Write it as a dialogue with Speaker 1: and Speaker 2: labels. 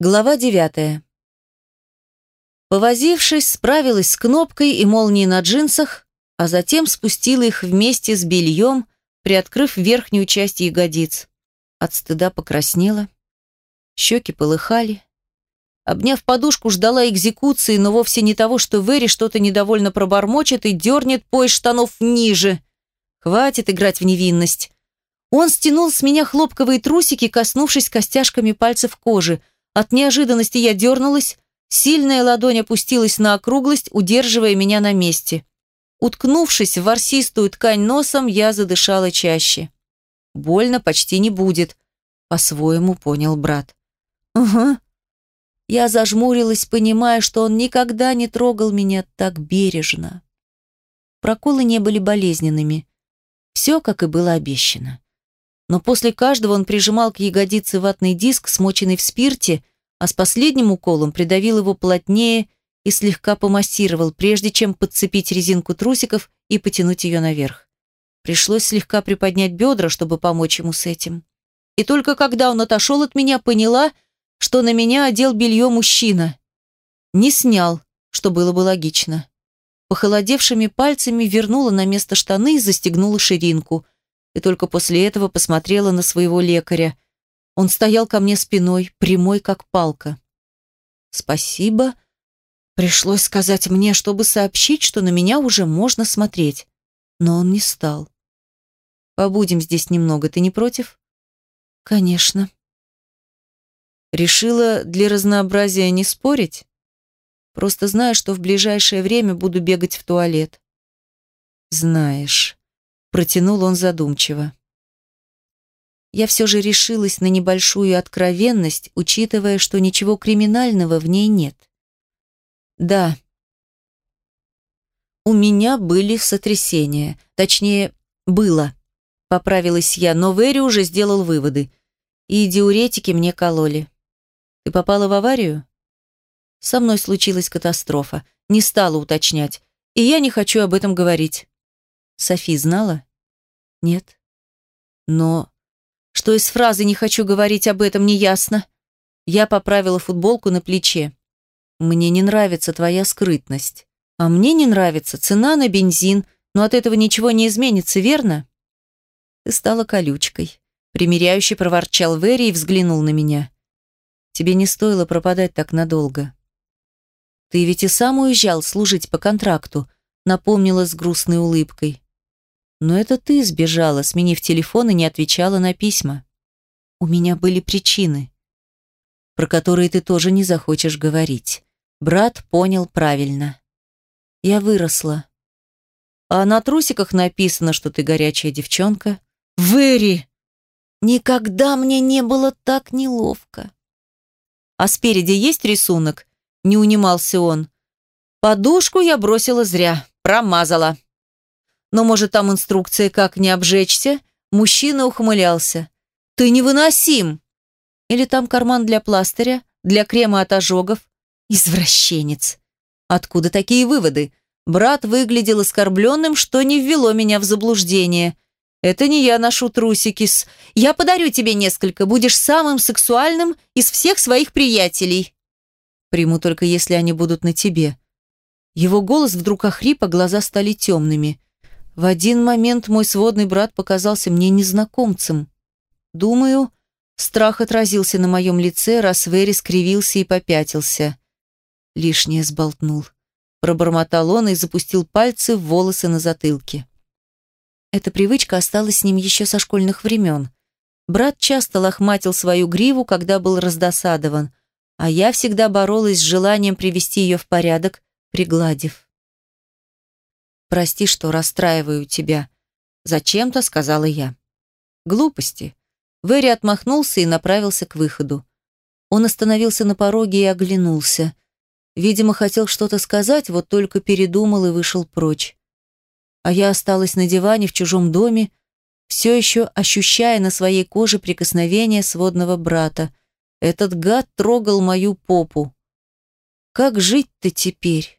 Speaker 1: Глава девятая. Повозившись, справилась с кнопкой и молнией на джинсах, а затем спустила их вместе с бельем, приоткрыв верхнюю часть ягодиц. От стыда покраснела. Щеки полыхали. Обняв подушку, ждала экзекуции, но вовсе не того, что Вэри что-то недовольно пробормочет и дернет пояс штанов ниже. Хватит играть в невинность. Он стянул с меня хлопковые трусики, коснувшись костяшками пальцев кожи – от неожиданности я дернулась, сильная ладонь опустилась на округлость, удерживая меня на месте. Уткнувшись в ворсистую ткань носом, я задышала чаще. Больно почти не будет, по-своему понял брат. Угу. Я зажмурилась, понимая, что он никогда не трогал меня так бережно. Проколы не были болезненными. Все, как и было обещано но после каждого он прижимал к ягодице ватный диск, смоченный в спирте, а с последним уколом придавил его плотнее и слегка помассировал, прежде чем подцепить резинку трусиков и потянуть ее наверх. Пришлось слегка приподнять бедра, чтобы помочь ему с этим. И только когда он отошел от меня, поняла, что на меня одел белье мужчина. Не снял, что было бы логично. Похолодевшими пальцами вернула на место штаны и застегнула ширинку – и только после этого посмотрела на своего лекаря. Он стоял ко мне спиной, прямой как палка. «Спасибо», пришлось сказать мне, чтобы сообщить, что на меня уже можно смотреть. Но он не стал. «Побудем здесь немного, ты не против?» «Конечно». Решила для разнообразия не спорить? Просто знаю, что в ближайшее время буду бегать в туалет. Знаешь. Протянул он задумчиво. Я все же решилась на небольшую откровенность, учитывая, что ничего криминального в ней нет. Да, у меня были сотрясения. Точнее, было. Поправилась я, но Вэри уже сделал выводы. И диуретики мне кололи. Ты попала в аварию? Со мной случилась катастрофа. Не стала уточнять. И я не хочу об этом говорить. Софи знала? Нет. Но... Что из фразы «не хочу говорить об этом» не ясно. Я поправила футболку на плече. Мне не нравится твоя скрытность. А мне не нравится цена на бензин, но от этого ничего не изменится, верно? Ты стала колючкой. Примеряющий проворчал Вэри и взглянул на меня. Тебе не стоило пропадать так надолго. Ты ведь и сам уезжал служить по контракту, напомнила с грустной улыбкой. Но это ты сбежала, сменив телефон и не отвечала на письма. У меня были причины, про которые ты тоже не захочешь говорить. Брат понял правильно. Я выросла. А на трусиках написано, что ты горячая девчонка. Вэри! Никогда мне не было так неловко. А спереди есть рисунок? Не унимался он. Подушку я бросила зря, промазала. Но, может, там инструкция, как не обжечься? Мужчина ухмылялся. Ты невыносим! Или там карман для пластыря, для крема от ожогов? Извращенец! Откуда такие выводы? Брат выглядел оскорбленным, что не ввело меня в заблуждение. Это не я ношу трусики с... Я подарю тебе несколько, будешь самым сексуальным из всех своих приятелей. Приму только, если они будут на тебе. Его голос вдруг охрип, а глаза стали темными. В один момент мой сводный брат показался мне незнакомцем. Думаю, страх отразился на моем лице, раз Вэри скривился и попятился. Лишнее сболтнул. Пробормотал он и запустил пальцы в волосы на затылке. Эта привычка осталась с ним еще со школьных времен. Брат часто лохматил свою гриву, когда был раздосадован, а я всегда боролась с желанием привести ее в порядок, пригладив. Прости, что расстраиваю тебя. Зачем-то сказала я. Глупости. Вэри отмахнулся и направился к выходу. Он остановился на пороге и оглянулся. Видимо, хотел что-то сказать, вот только передумал и вышел прочь. А я осталась на диване в чужом доме, все еще ощущая на своей коже прикосновение сводного брата. Этот гад трогал мою попу. Как жить-то теперь?